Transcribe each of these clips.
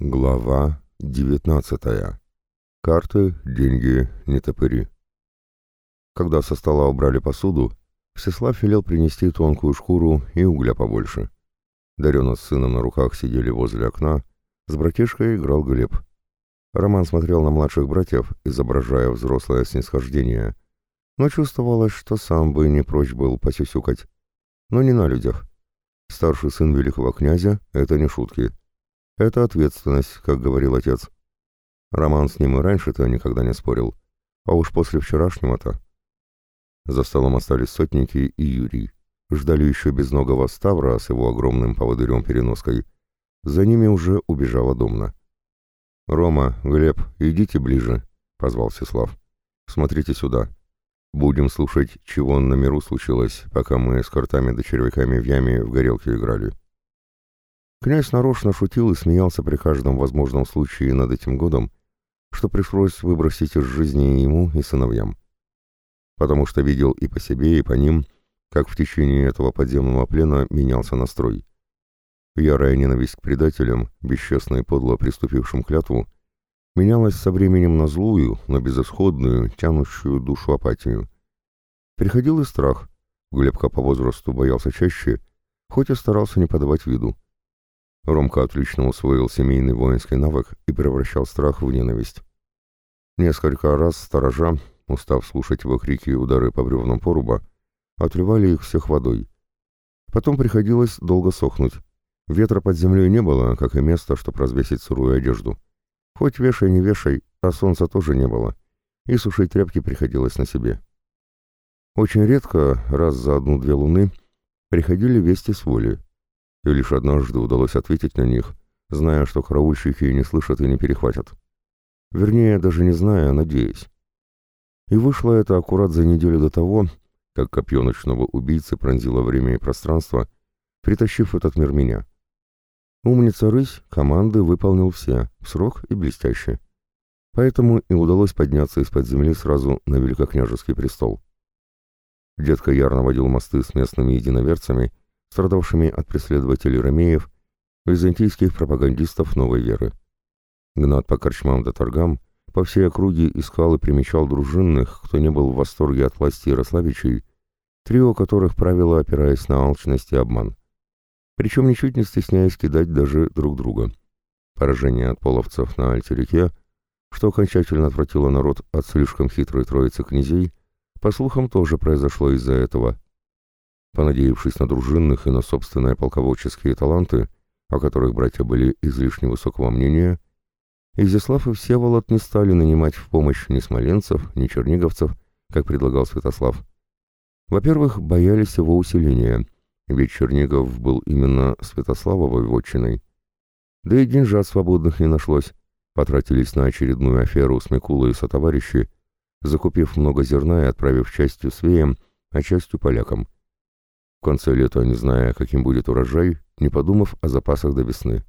Глава 19. Карты, деньги, нетопыри. Когда со стола убрали посуду, Всеслав велел принести тонкую шкуру и угля побольше. Дарена с сыном на руках сидели возле окна, с братишкой играл Глеб. Роман смотрел на младших братьев, изображая взрослое снисхождение, но чувствовалось, что сам бы не прочь был посюсюкать. Но не на людях. Старший сын великого князя — это не шутки — это ответственность, как говорил отец. Роман с ним и раньше-то никогда не спорил. А уж после вчерашнего-то... За столом остались сотники и Юрий. Ждали еще безногого Ставра с его огромным поводырем-переноской. За ними уже убежала Домна. «Рома, Глеб, идите ближе», — позвал Сеслав. «Смотрите сюда. Будем слушать, чего на миру случилось, пока мы с картами да червяками в яме в горелке играли». Князь нарочно шутил и смеялся при каждом возможном случае над этим годом, что пришлось выбросить из жизни ему и сыновьям. Потому что видел и по себе, и по ним, как в течение этого подземного плена менялся настрой. Ярая ненависть к предателям, бесчестно и подло приступившим клятву, менялась со временем на злую, но безысходную, тянущую душу апатию. Приходил и страх. Глебка по возрасту боялся чаще, хоть и старался не подавать виду. Ромка отлично усвоил семейный воинский навык и превращал страх в ненависть. Несколько раз сторожа, устав слушать его крики и удары по бревнам поруба, отливали их всех водой. Потом приходилось долго сохнуть. Ветра под землей не было, как и места, чтобы развесить сырую одежду. Хоть вешай не вешай, а солнца тоже не было, и сушить тряпки приходилось на себе. Очень редко, раз за одну-две луны, приходили вести с воли и лишь однажды удалось ответить на них, зная, что караульщики не слышат и не перехватят. Вернее, даже не зная, а надеясь. И вышло это аккурат за неделю до того, как копье ночного убийцы пронзило время и пространство, притащив этот мир меня. Умница рысь команды выполнил все, в срок и блестяще. Поэтому и удалось подняться из-под земли сразу на великокняжеский престол. Детка ярно водил мосты с местными единоверцами страдавшими от преследователей ромеев, византийских пропагандистов новой веры. Гнат по корчмам да торгам по всей округе искал и примечал дружинных, кто не был в восторге от власти Ярославичей, трио которых правило опираясь на алчность и обман. Причем ничуть не стесняясь кидать даже друг друга. Поражение от половцев на Альте-реке, что окончательно отвратило народ от слишком хитрой троицы князей, по слухам тоже произошло из-за этого, Понадеявшись на дружинных и на собственные полководческие таланты, о которых братья были излишне высокого мнения, Изяслав и Всеволод не стали нанимать в помощь ни смоленцев, ни черниговцев, как предлагал Святослав. Во-первых, боялись его усиления, ведь Чернигов был именно Святославовой вотчиной. Да и деньжат свободных не нашлось, потратились на очередную аферу с Микулой и сотоварищи, закупив много зерна и отправив частью свеям, а частью полякам конце лета, не зная, каким будет урожай, не подумав о запасах до весны.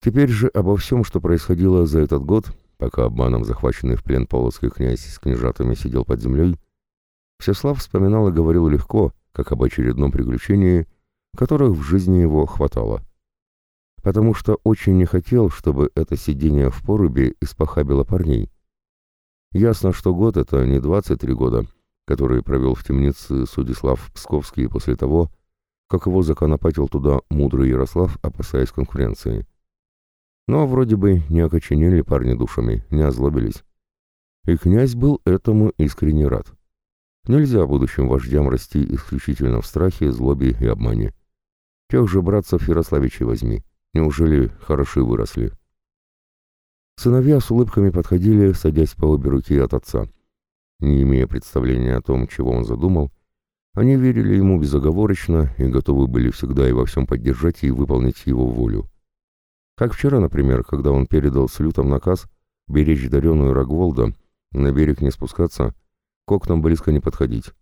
Теперь же обо всем, что происходило за этот год, пока обманом захваченный в плен полоцкий князь с княжатами сидел под землей, Всеслав вспоминал и говорил легко, как об очередном приключении, которых в жизни его хватало. Потому что очень не хотел, чтобы это сидение в порубе испохабило парней. Ясно, что год — это не 23 года, который провел в темнице Судислав Псковский после того, как его законопатил туда мудрый Ярослав, опасаясь конкуренции. Но вроде бы не окоченели парни душами, не озлобились. И князь был этому искренне рад. Нельзя будущим вождям расти исключительно в страхе, злобе и обмане. Тех же братцев Ярославичей возьми. Неужели хороши выросли? Сыновья с улыбками подходили, садясь по обе руки от отца. Не имея представления о том, чего он задумал, они верили ему безоговорочно и готовы были всегда и во всем поддержать и выполнить его волю. Как вчера, например, когда он передал с лютом наказ беречь дареную Рогволда, на берег не спускаться, к окнам близко не подходить.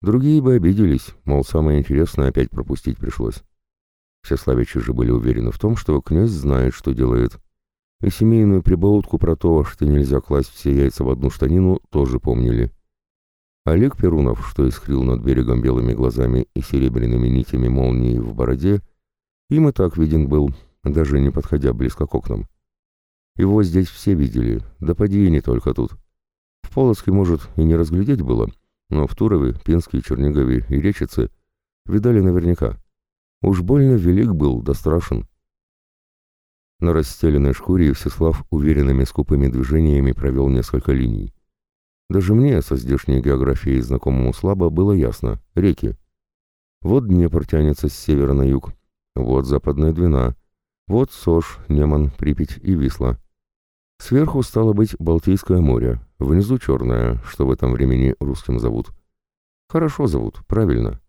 Другие бы обиделись, мол, самое интересное опять пропустить пришлось. Все славичи же были уверены в том, что князь знает, что делает, и семейную прибаутку про то, что нельзя класть все яйца в одну штанину, тоже помнили. Олег Перунов, что искрил над берегом белыми глазами и серебряными нитями молнии в бороде, им и так виден был, даже не подходя близко к окнам. Его здесь все видели, да поди и не только тут. В Полоцке, может, и не разглядеть было, но в Турове, Пинске, Чернигове и Речице видали наверняка. Уж больно велик был, да страшен. На расстеленной шкуре Всеслав уверенными скупыми движениями провел несколько линий. Даже мне, со здешней географией знакомому слабо, было ясно — реки. Вот Днепр тянется с севера на юг, вот Западная Двина, вот Сош, Неман, Припять и Висла. Сверху стало быть Балтийское море, внизу Черное, что в этом времени русским зовут. Хорошо зовут, правильно.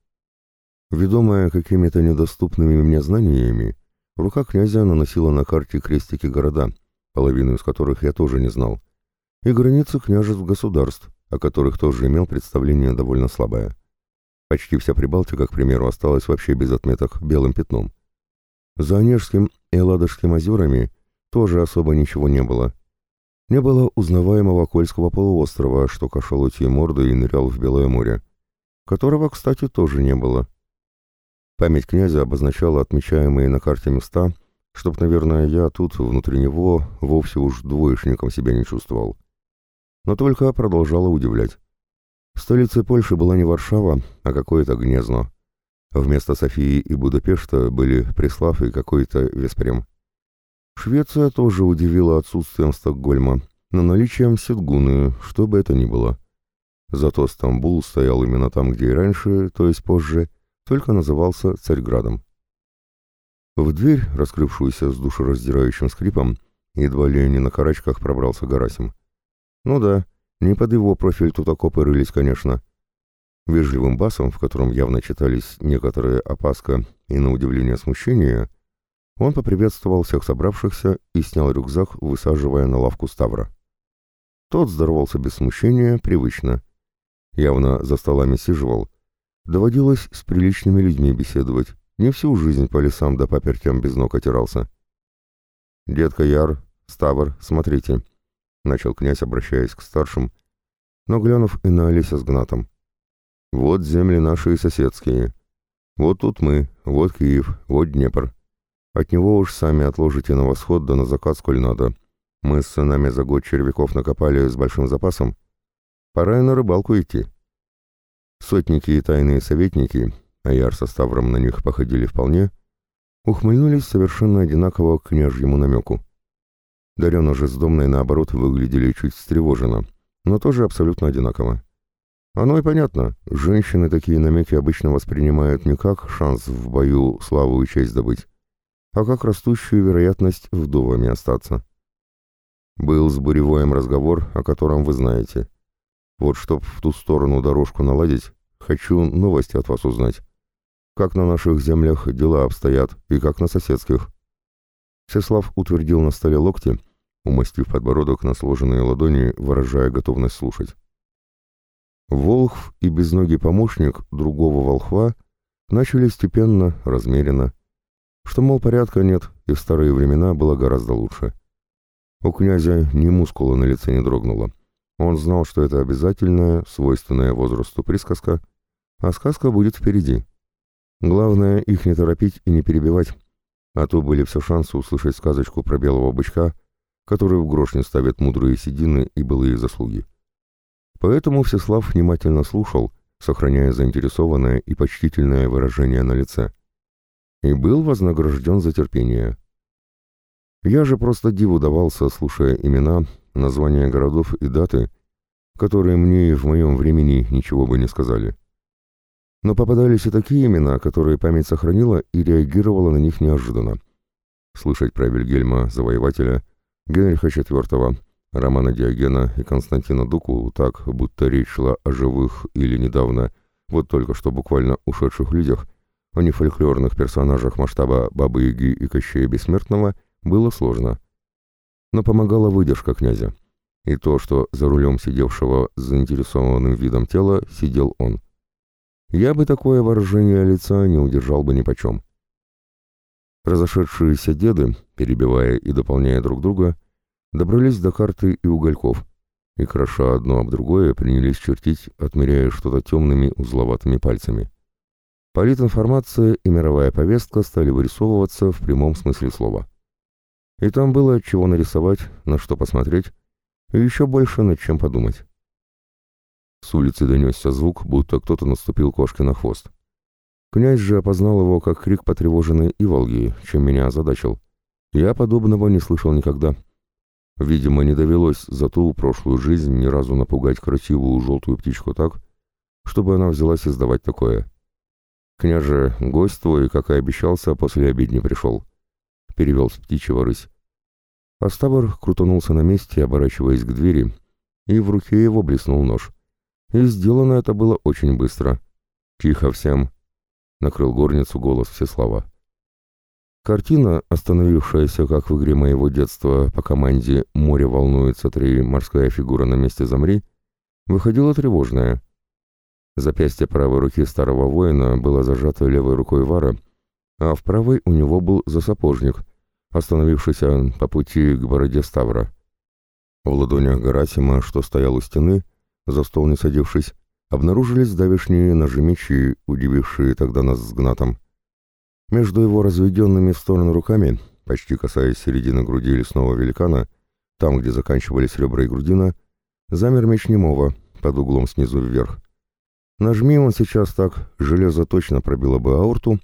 Ведомая какими-то недоступными мне знаниями, рука князя наносила на карте крестики города, половину из которых я тоже не знал, и границы княжеств государств, о которых тоже имел представление довольно слабое. Почти вся Прибалтика, к примеру, осталась вообще без отметок белым пятном. За Онежским и Ладожским озерами тоже особо ничего не было. Не было узнаваемого Кольского полуострова, что кашалотью мордой и нырял в Белое море, которого, кстати, тоже не было. Память князя обозначала отмечаемые на карте места, чтоб, наверное, я тут, внутри него, вовсе уж двоечником себя не чувствовал. Но только продолжала удивлять. Столицей Польши была не Варшава, а какое-то Гнезно. Вместо Софии и Будапешта были Преслав и какой-то Веспрем. Швеция тоже удивила отсутствием Стокгольма, но наличием Сидгуны, что бы это ни было. Зато Стамбул стоял именно там, где и раньше, то есть позже, только назывался Царьградом. В дверь, раскрывшуюся с душераздирающим скрипом, едва ли не на карачках пробрался Гарасим. Ну да, не под его профиль тут окопы рылись, конечно. Вежливым басом, в котором явно читались некоторые опаска и, на удивление, смущение, он поприветствовал всех собравшихся и снял рюкзак, высаживая на лавку Ставра. Тот здоровался без смущения, привычно. Явно за столами сиживал. Доводилось с приличными людьми беседовать. Не всю жизнь по лесам да папертям без ног отирался. «Детка Яр, Ставр, смотрите», — начал князь, обращаясь к старшим, но глянув и на Олеся с Гнатом. «Вот земли наши соседские. Вот тут мы, вот Киев, вот Днепр. От него уж сами отложите на восход да на закат, сколь надо. Мы с сынами за год червяков накопали с большим запасом. Пора и на рыбалку идти». Сотники и тайные советники, а Яр со Ставром на них походили вполне, ухмыльнулись совершенно одинаково к княжьему намеку. Дарена же с Домной, наоборот, выглядели чуть встревоженно, но тоже абсолютно одинаково. Оно и понятно, женщины такие намеки обычно воспринимают не как шанс в бою славу и честь добыть, а как растущую вероятность вдовами остаться. Был с Буревоем разговор, о котором вы знаете. Вот чтоб в ту сторону дорожку наладить, хочу новости от вас узнать. Как на наших землях дела обстоят и как на соседских. Всеслав утвердил на столе локти, умастив подбородок на сложенные ладони, выражая готовность слушать. Волхв и безногий помощник другого волхва начали степенно, размеренно, что, мол, порядка нет, и в старые времена было гораздо лучше. У князя ни мускула на лице не дрогнуло. Он знал, что это обязательная, свойственная возрасту присказка, а сказка будет впереди. Главное, их не торопить и не перебивать, а то были все шансы услышать сказочку про белого бычка, который в грош не ставит мудрые седины и былые заслуги. Поэтому Всеслав внимательно слушал, сохраняя заинтересованное и почтительное выражение на лице. И был вознагражден за терпение. Я же просто диву давался, слушая имена, названия городов и даты, которые мне и в моем времени ничего бы не сказали. Но попадались и такие имена, которые память сохранила и реагировала на них неожиданно. Слышать про Вильгельма Завоевателя, Генриха IV, Романа Диогена и Константина Дуку так, будто речь шла о живых или недавно, вот только что буквально ушедших людях, а не фольклорных персонажах масштаба Бабы-Яги и Кощея Бессмертного, было сложно. Но помогала выдержка князя. И то, что за рулем сидевшего с заинтересованным видом тела сидел он я бы такое выражение лица не удержал бы ни почем. Разошедшиеся деды, перебивая и дополняя друг друга, добрались до карты и угольков, и, кроша одно об другое, принялись чертить, отмеряя что-то темными узловатыми пальцами. Политинформация и мировая повестка стали вырисовываться в прямом смысле слова. И там было чего нарисовать, на что посмотреть, и еще больше над чем подумать. С улицы донесся звук, будто кто-то наступил кошке на хвост. Князь же опознал его как крик потревоженной Иволги, чем меня озадачил. Я подобного не слышал никогда. Видимо, не довелось за ту прошлую жизнь ни разу напугать красивую желтую птичку так, чтобы она взялась издавать такое. «Княже, гость твой, как и обещался, после обедни пришел», — перевел с птичьего рысь. Астабр крутанулся на месте, оборачиваясь к двери, и в руке его блеснул нож. И сделано это было очень быстро. «Тихо всем!» — накрыл горницу голос Всеслава. Картина, остановившаяся, как в игре моего детства, по команде «Море волнуется, три морская фигура на месте замри», выходила тревожная. Запястье правой руки старого воина было зажато левой рукой Вара, а в правой у него был засапожник, остановившийся по пути к бороде Ставра. В ладонях Гарасима, что стоял у стены, за стол не садившись, обнаружились давешние ножи-мечи, удивившие тогда нас с Гнатом. Между его разведенными в сторону руками, почти касаясь середины груди лесного великана, там, где заканчивались ребра и грудина, замер меч немого, под углом снизу вверх. Нажми он сейчас так, железо точно пробило бы аорту,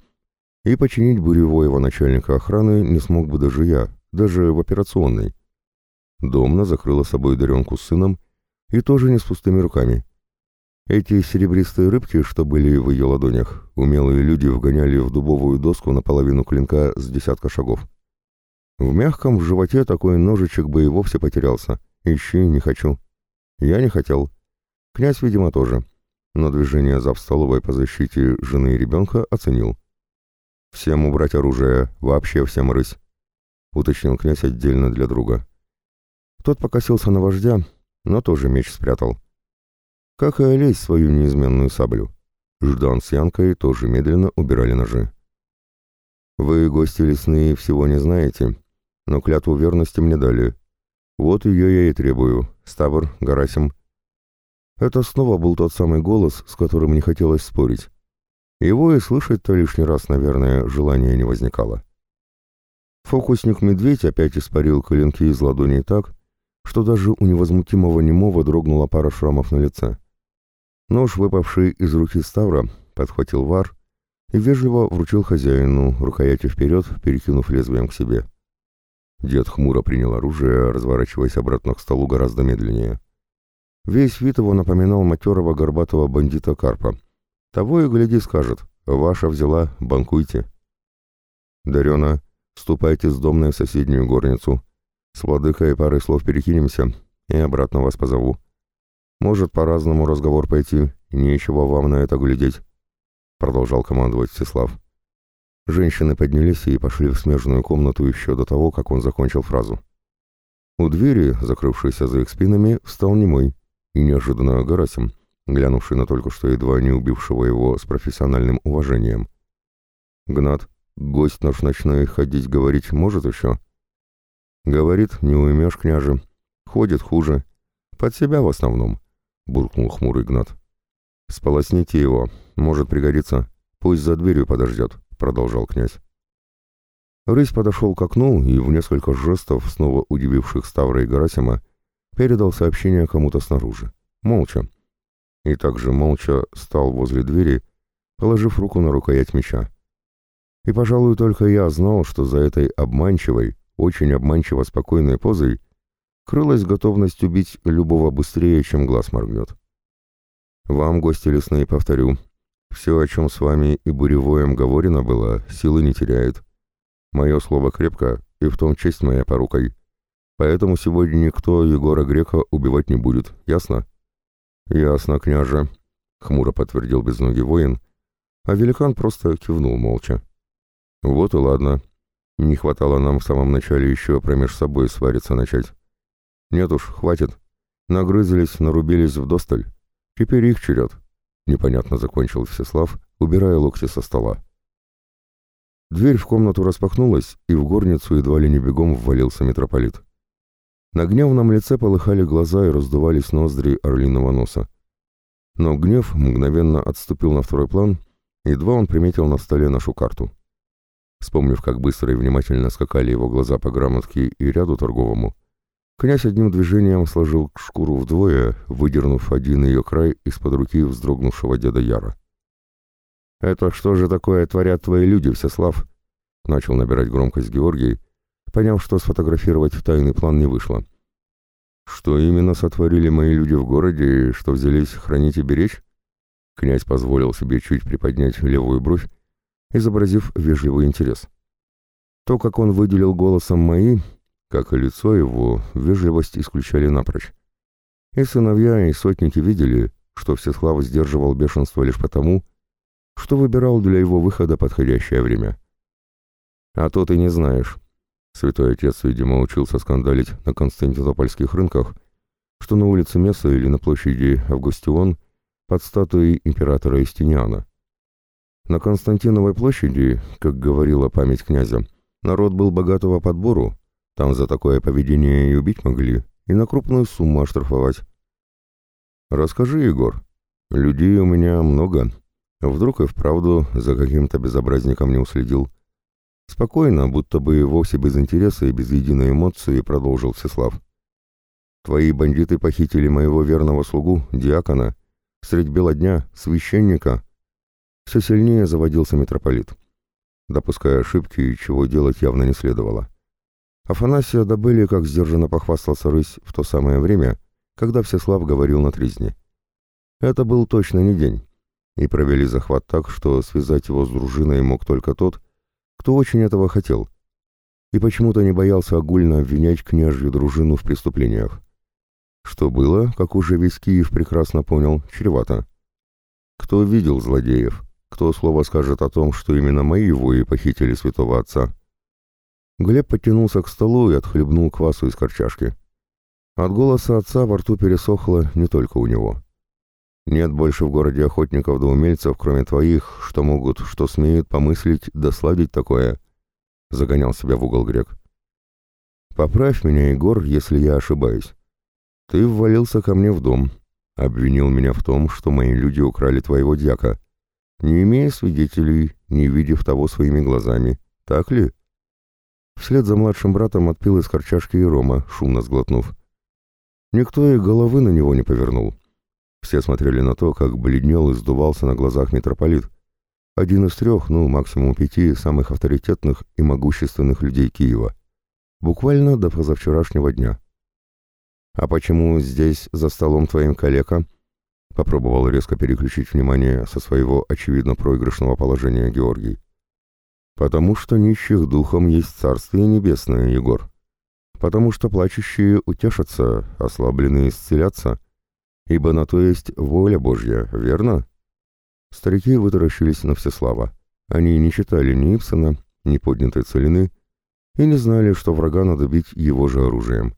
и починить буревого начальника охраны не смог бы даже я, даже в операционной. Домна закрыла собой Даренку с сыном, и тоже не с пустыми руками. Эти серебристые рыбки, что были в ее ладонях, умелые люди вгоняли в дубовую доску наполовину клинка с десятка шагов. В мягком в животе такой ножичек бы и вовсе потерялся. Ищи, не хочу. Я не хотел. Князь, видимо, тоже. Но движение зав столовой по защите жены и ребенка оценил. «Всем убрать оружие, вообще всем рысь», — уточнил князь отдельно для друга. Тот покосился на вождя, но тоже меч спрятал как и Олесь свою неизменную саблю. Ждан с Янкой тоже медленно убирали ножи. «Вы, гости лесные, всего не знаете, но клятву верности мне дали. Вот ее я и требую. Ставр, Гарасим». Это снова был тот самый голос, с которым не хотелось спорить. Его и слышать-то лишний раз, наверное, желания не возникало. Фокусник-медведь опять испарил коленки из ладоней так, что даже у невозмутимого немого дрогнула пара шрамов на лице. Нож, выпавший из руки Ставра, подхватил вар и вежливо вручил хозяину, рукоятью вперед, перекинув лезвием к себе. Дед хмуро принял оружие, разворачиваясь обратно к столу гораздо медленнее. Весь вид его напоминал матерого горбатого бандита Карпа. Того и гляди скажет, ваша взяла, банкуйте. Дарена, ступайте с домной в соседнюю горницу. С владыкой парой слов перекинемся, и обратно вас позову. Может по-разному разговор пойти, нечего вам на это глядеть», — продолжал командовать Всеслав. Женщины поднялись и пошли в смежную комнату еще до того, как он закончил фразу. У двери, закрывшейся за их спинами, встал немой и неожиданно Гарасим, глянувший на только что едва не убившего его с профессиональным уважением. «Гнат, гость наш ночной ходить говорить может еще?» «Говорит, не уймешь, княже. Ходит хуже. Под себя в основном буркнул хмурый Гнат. «Сполосните его, может пригодиться. Пусть за дверью подождет», — продолжал князь. Рысь подошел к окну и в несколько жестов, снова удививших Ставра и Гарасима, передал сообщение кому-то снаружи. Молча. И также молча стал возле двери, положив руку на рукоять меча. И, пожалуй, только я знал, что за этой обманчивой, очень обманчиво спокойной позой крылась готовность убить любого быстрее, чем глаз моргнет. Вам, гости лесные, повторю, все, о чем с вами и буревоем говорено было, силы не теряет. Мое слово крепко, и в том честь моя порукой. Поэтому сегодня никто Егора Грека убивать не будет, ясно? Ясно, княже, — хмуро подтвердил безногий воин, а великан просто кивнул молча. Вот и ладно. Не хватало нам в самом начале еще промеж собой свариться начать. Нет уж, хватит. Нагрызлись, нарубились в досталь. Теперь их черед. Непонятно закончил Всеслав, убирая локти со стола. Дверь в комнату распахнулась, и в горницу едва ли не бегом ввалился митрополит. На гневном лице полыхали глаза и раздувались ноздри орлиного носа. Но гнев мгновенно отступил на второй план, едва он приметил на столе нашу карту. Вспомнив, как быстро и внимательно скакали его глаза по грамотке и ряду торговому, князь одним движением сложил шкуру вдвое, выдернув один ее край из-под руки вздрогнувшего деда Яра. «Это что же такое творят твои люди, Всеслав?» Начал набирать громкость Георгий, поняв, что сфотографировать тайный план не вышло. «Что именно сотворили мои люди в городе, что взялись хранить и беречь?» Князь позволил себе чуть приподнять левую бровь, изобразив вежливый интерес. То, как он выделил голосом «мои», как и лицо его, вежливость исключали напрочь. И сыновья, и сотники видели, что Всеслав сдерживал бешенство лишь потому, что выбирал для его выхода подходящее время. «А то ты не знаешь», Святой Отец, видимо, учился скандалить на константинопольских рынках, что на улице Месса или на площади Августион под статуей императора Истиниана. На Константиновой площади, как говорила память князя, народ был богатого подбору, там за такое поведение и убить могли, и на крупную сумму оштрафовать. «Расскажи, Егор, людей у меня много. Вдруг и вправду за каким-то безобразником не уследил. Спокойно, будто бы вовсе без интереса и без единой эмоции, продолжил Всеслав. «Твои бандиты похитили моего верного слугу, диакона, средь бела дня, священника». Все сильнее заводился митрополит, допуская ошибки, чего делать явно не следовало. Афанасия добыли, как сдержанно похвастался рысь, в то самое время, когда Всеслав говорил на тризне. Это был точно не день, и провели захват так, что связать его с дружиной мог только тот, кто очень этого хотел, и почему-то не боялся огульно обвинять княжью дружину в преступлениях. Что было, как уже весь Киев прекрасно понял, чревато. Кто видел злодеев? Кто слово скажет о том, что именно мои вои похитили святого отца? Глеб подтянулся к столу и отхлебнул квасу из корчашки. От голоса отца во рту пересохло не только у него. Нет больше в городе охотников да умельцев, кроме твоих, что могут, что смеют помыслить да такое», — загонял себя в угол грек. «Поправь меня, Егор, если я ошибаюсь. Ты ввалился ко мне в дом, обвинил меня в том, что мои люди украли твоего дьяка, не имея свидетелей, не видев того своими глазами. Так ли?» Вслед за младшим братом отпил из корчашки и рома, шумно сглотнув. Никто и головы на него не повернул. Все смотрели на то, как бледнел и сдувался на глазах митрополит. Один из трех, ну, максимум пяти, самых авторитетных и могущественных людей Киева. Буквально до позавчерашнего дня. «А почему здесь, за столом твоим калека?» Попробовал резко переключить внимание со своего очевидно проигрышного положения Георгий. «Потому что нищих духом есть Царствие Небесное, Егор. Потому что плачущие утешатся, ослабленные исцелятся» ибо на то есть воля Божья, верно?» Старики вытаращились на Всеслава. Они не читали ни Ипсона, ни поднятой целины и не знали, что врага надо бить его же оружием.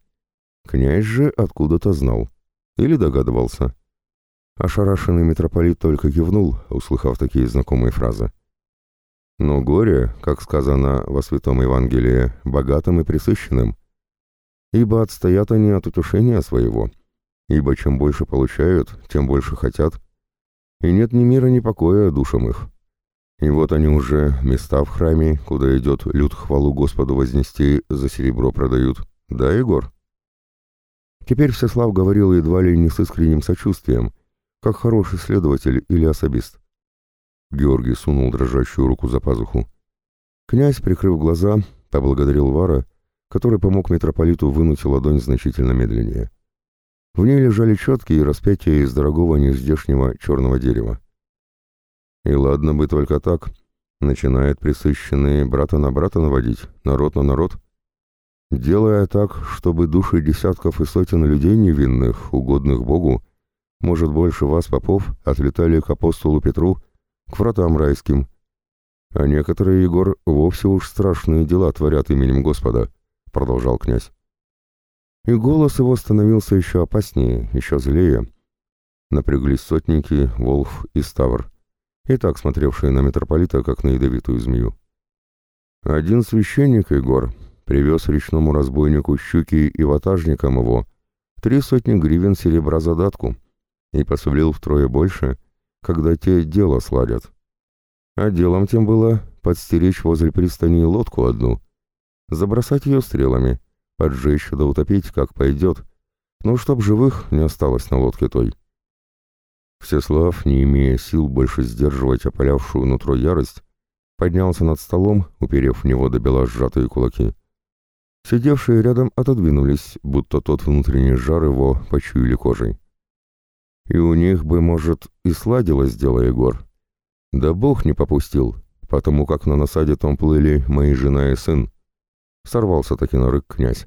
Князь же откуда-то знал. Или догадывался. Ошарашенный митрополит только кивнул, услыхав такие знакомые фразы. Но горе, как сказано во Святом Евангелии, богатым и присыщенным, ибо отстоят они от утешения своего, ибо чем больше получают, тем больше хотят, и нет ни мира, ни покоя душам их. И вот они уже места в храме, куда идет люд хвалу Господу вознести, за серебро продают. Да, Егор? Теперь Всеслав говорил едва ли не с искренним сочувствием, как хороший следователь или особист. Георгий сунул дрожащую руку за пазуху. Князь, прикрыв глаза, поблагодарил Вара, который помог митрополиту вынуть ладонь значительно медленнее. В ней лежали четки и распятия из дорогого нездешнего черного дерева. И ладно бы только так, начинает присыщенные брата на брата наводить, народ на народ, делая так, чтобы души десятков и сотен людей невинных, угодных Богу, может, больше вас, попов, отлетали к апостолу Петру, к вратам райским. А некоторые, Егор, вовсе уж страшные дела творят именем Господа, — продолжал князь. И голос его становился еще опаснее, еще злее. Напряглись сотники, Волф и Ставр, и так смотревшие на митрополита, как на ядовитую змею. Один священник, Егор, привез речному разбойнику щуки и ватажникам его три сотни гривен серебра задатку и посулил втрое больше, когда те дело сладят. А делом тем было подстеречь возле пристани лодку одну, забросать ее стрелами, поджечь да утопить, как пойдет, но чтоб живых не осталось на лодке той. Всеслав, не имея сил больше сдерживать опалявшую нутро ярость, поднялся над столом, уперев в него до бела сжатые кулаки. Сидевшие рядом отодвинулись, будто тот внутренний жар его почуяли кожей. И у них бы, может, и сладилось дело Егор. Да бог не попустил, потому как на насаде там плыли мои жена и сын. Сорвался таки на рык князь.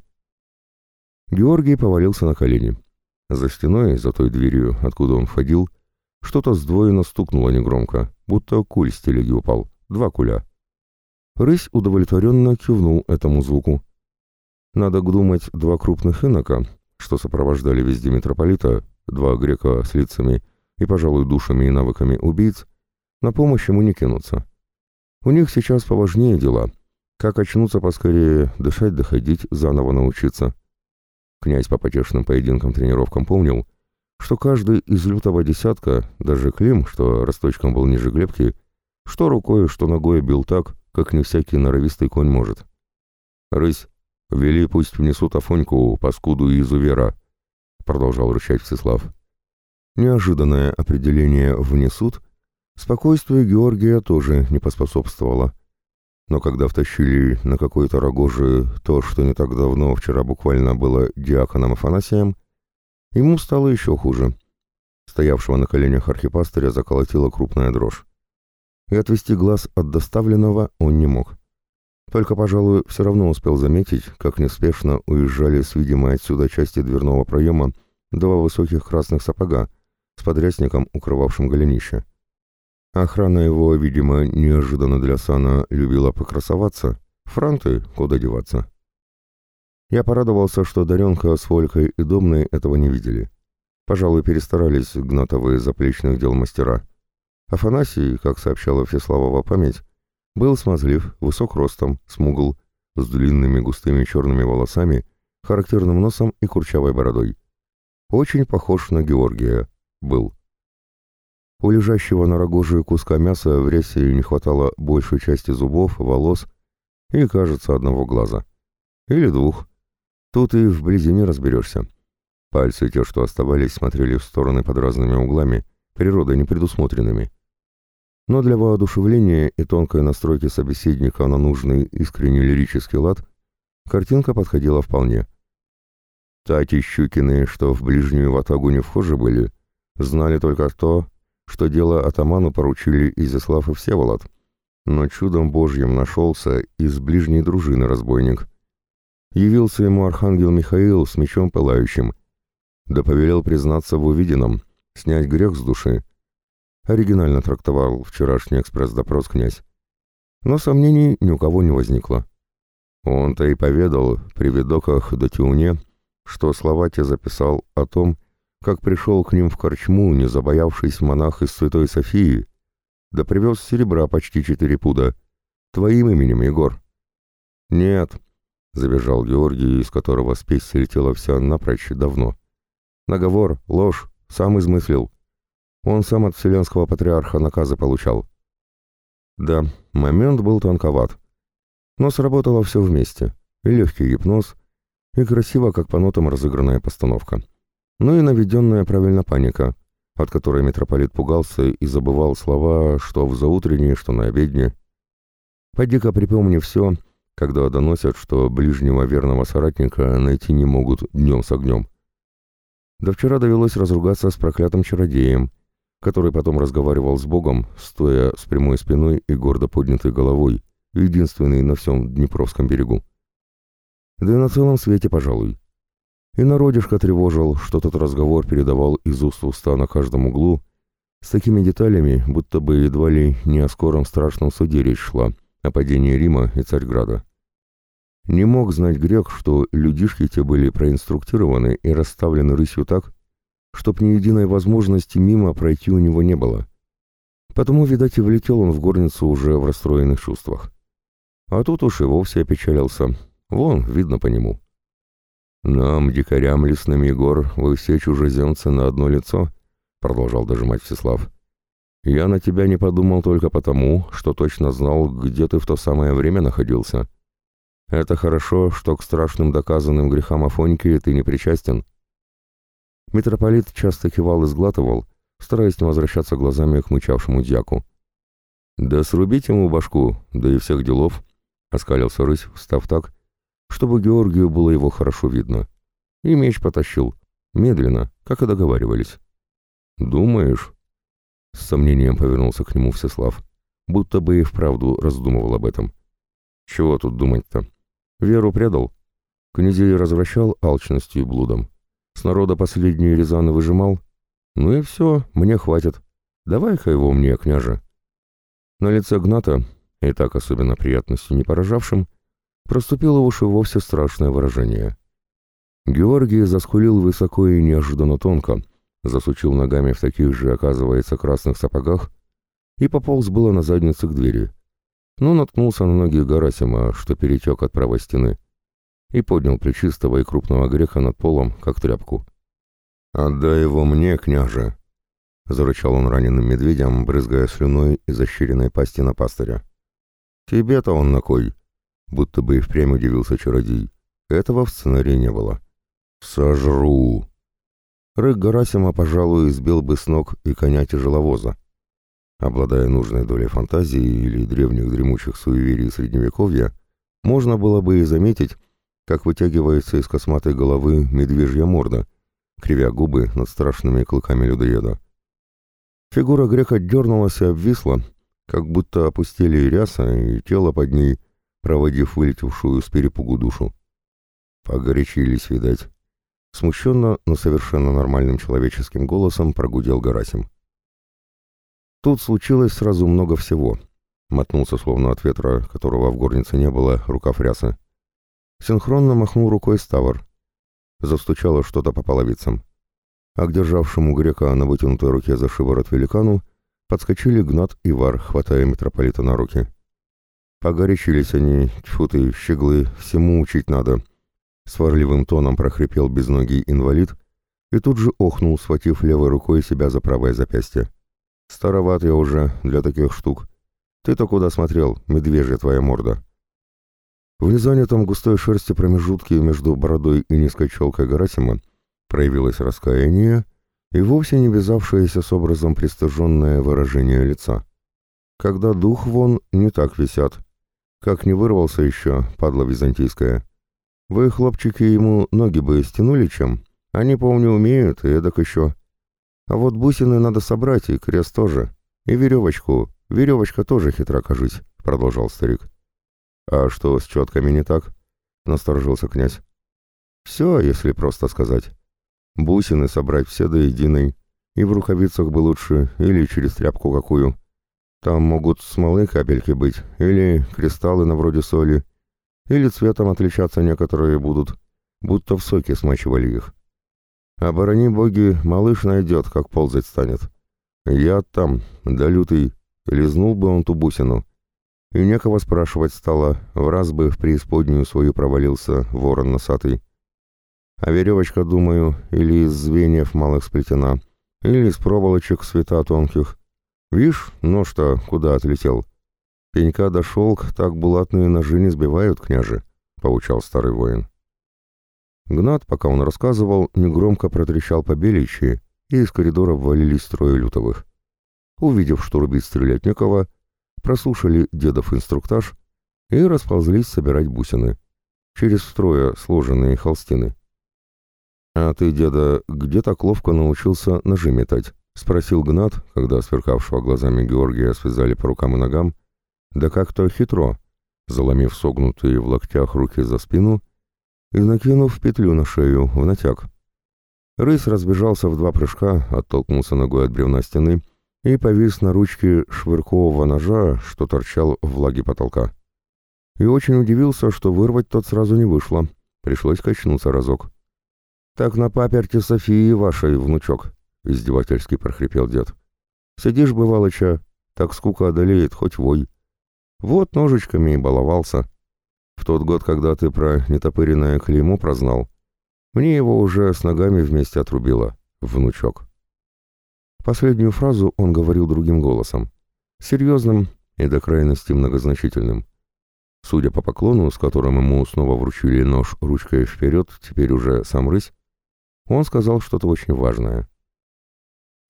Георгий повалился на колени. За стеной, за той дверью, откуда он входил, что-то сдвоенно стукнуло негромко, будто куль с телеги упал. Два куля. Рысь удовлетворенно кивнул этому звуку. Надо думать, два крупных инока, что сопровождали везде митрополита, два грека с лицами и, пожалуй, душами и навыками убийц, на помощь ему не кинутся. У них сейчас поважнее дела. Как очнуться поскорее, дышать доходить, заново научиться. Князь по потешным поединкам-тренировкам помнил, что каждый из лютого десятка, даже Клим, что росточком был ниже Глебки, что рукой, что ногой бил так, как не всякий норовистый конь может. «Рысь, «Вели, пусть внесут Афоньку, паскуду и изувера», — продолжал рычать Всеслав. Неожиданное определение «внесут» спокойствию Георгия тоже не поспособствовало. Но когда втащили на какой-то рогожи то, что не так давно, вчера буквально было диаконом Афанасием, ему стало еще хуже. Стоявшего на коленях архипастыря заколотила крупная дрожь. И отвести глаз от доставленного он не мог. Только, пожалуй, все равно успел заметить, как неспешно уезжали с видимой отсюда части дверного проема два высоких красных сапога с подрясником, укрывавшим голенище. Охрана его, видимо, неожиданно для Сана любила покрасоваться. Франты, куда деваться. Я порадовался, что Даренка с Волькой и Домной этого не видели. Пожалуй, перестарались гнатовые заплечных дел мастера. Афанасий, как сообщала Всеславова память, был смазлив, высок ростом, смугл, с длинными густыми черными волосами, характерным носом и курчавой бородой. Очень похож на Георгия. Был. У лежащего на рогоже куска мяса в рясе не хватало большей части зубов, волос и, кажется, одного глаза. Или двух. Тут и вблизи не разберешься. Пальцы, те, что оставались, смотрели в стороны под разными углами, природой непредусмотренными но для воодушевления и тонкой настройки собеседника на нужный искренний лирический лад картинка подходила вполне. Тати Щукины, что в ближнюю ватагу не вхожи были, знали только то, что дело атаману поручили Изяслав и Всеволод, но чудом божьим нашелся из ближней дружины разбойник. Явился ему архангел Михаил с мечом пылающим, да повелел признаться в увиденном, снять грех с души, оригинально трактовал вчерашний экспресс-допрос князь. Но сомнений ни у кого не возникло. Он-то и поведал при видоках до Тюне, что слова те записал о том, как пришел к ним в корчму, не забоявшись монах из Святой Софии, да привез серебра почти четыре пуда. Твоим именем, Егор. Нет, — забежал Георгий, из которого спесь слетела вся напрочь давно. Наговор, ложь, сам измыслил. Он сам от Вселенского Патриарха наказы получал. Да, момент был тонковат. Но сработало все вместе. И легкий гипноз, и красиво, как по нотам, разыгранная постановка. Ну и наведенная правильно паника, от которой митрополит пугался и забывал слова, что в заутренней, что на обедне. Поди-ка припомни все, когда доносят, что ближнего верного соратника найти не могут днем с огнем. До вчера довелось разругаться с проклятым чародеем, который потом разговаривал с Богом, стоя с прямой спиной и гордо поднятой головой, единственный на всем Днепровском берегу. Да и на целом свете, пожалуй. И народишко тревожил, что тот разговор передавал из уст в уста на каждом углу, с такими деталями, будто бы едва ли не о скором страшном суде речь шла, о падении Рима и Царьграда. Не мог знать грек, что людишки те были проинструктированы и расставлены рысью так, чтоб ни единой возможности мимо пройти у него не было. Потому, видать, и влетел он в горницу уже в расстроенных чувствах. А тут уж и вовсе опечалился. Вон, видно по нему. «Нам, дикарям лесным Егор, вы все чужеземцы на одно лицо», — продолжал дожимать Всеслав. Я на тебя не подумал только потому, что точно знал, где ты в то самое время находился. Это хорошо, что к страшным доказанным грехам Афоньки ты не причастен. Митрополит часто кивал и сглатывал, стараясь не возвращаться глазами к мычавшему дьяку. «Да срубить ему башку, да и всех делов», — оскалился рысь, встав так, чтобы Георгию было его хорошо видно. И меч потащил, медленно, как и договаривались. «Думаешь?» С сомнением повернулся к нему Всеслав, будто бы и вправду раздумывал об этом. «Чего тут думать-то? Веру предал. Князей развращал алчностью и блудом. С народа последние Рязаны выжимал. Ну и все, мне хватит. Давай-ка его мне, княже». На лице Гната, и так особенно приятностью не поражавшим, проступило уж и вовсе страшное выражение. Георгий заскулил высоко и неожиданно тонко, засучил ногами в таких же, оказывается, красных сапогах и пополз было на задницу к двери. Но наткнулся на ноги Гарасима, что перетек от правой стены, и поднял плечистого и крупного греха над полом, как тряпку. «Отдай его мне, княже!» — зарычал он раненым медведем, брызгая слюной из ощеренной пасти на пастыря. «Тебе-то он на кой?» — будто бы и впрямь удивился чародей. Этого в сценарии не было. «Сожру!» Рык Гарасима, пожалуй, сбил бы с ног и коня тяжеловоза. Обладая нужной долей фантазии или древних дремучих суеверий Средневековья, можно было бы и заметить, как вытягивается из косматой головы медвежья морда, кривя губы над страшными клыками людоеда. Фигура грека дернулась и обвисла, как будто опустили и ряса, и тело под ней, проводив вылетевшую с перепугу душу. Погорячились, видать. Смущенно, но совершенно нормальным человеческим голосом прогудел Гарасим. Тут случилось сразу много всего. Мотнулся, словно от ветра, которого в горнице не было, рукав рясы. Синхронно махнул рукой Ставр. Застучало что-то по половицам. А к державшему грека на вытянутой руке за шиворот великану подскочили Гнат и Вар, хватая митрополита на руки. Погорячились они, тьфу ты, щеглы, всему учить надо — Сварливым тоном прохрипел безногий инвалид и тут же охнул, схватив левой рукой себя за правое запястье. «Староват я уже для таких штук. Ты-то куда смотрел, медвежья твоя морда?» В незанятом густой шерсти промежутке между бородой и низкой челкой Гарасима проявилось раскаяние и вовсе не вязавшееся с образом пристыженное выражение лица. Когда дух вон не так висят. Как не вырвался еще, падла византийская. Вы, хлопчики, ему ноги бы стянули чем? Они, помню, умеют, и эдак еще. А вот бусины надо собрать, и крест тоже. И веревочку. Веревочка тоже хитра, кажись, — продолжал старик. А что с четками не так? — насторожился князь. Все, если просто сказать. Бусины собрать все до единой. И в рукавицах бы лучше, или через тряпку какую. Там могут смолы капельки быть, или кристаллы на вроде соли, или цветом отличаться некоторые будут, будто в соке смачивали их. Оборони боги, малыш найдет, как ползать станет. Я там, да лютый, лизнул бы он ту бусину. И некого спрашивать стало, в раз бы в преисподнюю свою провалился ворон носатый. А веревочка, думаю, или из звеньев малых сплетена, или из проволочек света тонких. Вишь, нож-то куда отлетел? «Пенька да шелк, так булатные ножи не сбивают, княже», — поучал старый воин. Гнат, пока он рассказывал, негромко протрещал по беличьи, и из коридора ввалились трое лютовых. Увидев, что рубить стрелять некого, прослушали дедов инструктаж и расползлись собирать бусины. Через втрое сложенные холстины. «А ты, деда, где так ловко научился ножи метать?» — спросил Гнат, когда сверкавшего глазами Георгия связали по рукам и ногам, да как-то хитро, заломив согнутые в локтях руки за спину и накинув петлю на шею в натяг. Рысь разбежался в два прыжка, оттолкнулся ногой от бревна стены и повис на ручке швыркового ножа, что торчал в влаге потолка. И очень удивился, что вырвать тот сразу не вышло. Пришлось качнуться разок. «Так на паперте Софии вашей, внучок», — издевательски прохрипел дед. «Сидишь, бывалыча, так скука одолеет, хоть вой. Вот ножичками и баловался. В тот год, когда ты про нетопыренное клеймо прознал, мне его уже с ногами вместе отрубило, внучок. Последнюю фразу он говорил другим голосом, серьезным и до крайности многозначительным. Судя по поклону, с которым ему снова вручили нож ручкой вперед, теперь уже сам рысь, он сказал что-то очень важное.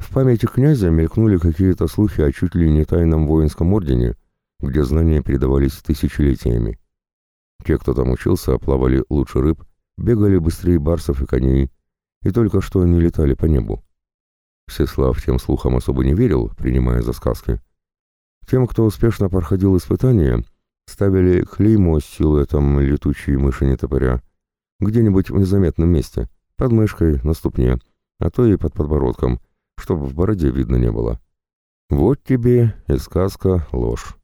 В памяти князя мелькнули какие-то слухи о чуть ли не тайном воинском ордене, где знания передавались тысячелетиями. Те, кто там учился, плавали лучше рыб, бегали быстрее барсов и коней, и только что они летали по небу. Всеслав тем слухам особо не верил, принимая за сказки. Тем, кто успешно проходил испытания, ставили клеймо с силуэтом летучей мыши-нетопыря где-нибудь в незаметном месте, под мышкой, на ступне, а то и под подбородком, чтобы в бороде видно не было. Вот тебе и сказка ложь.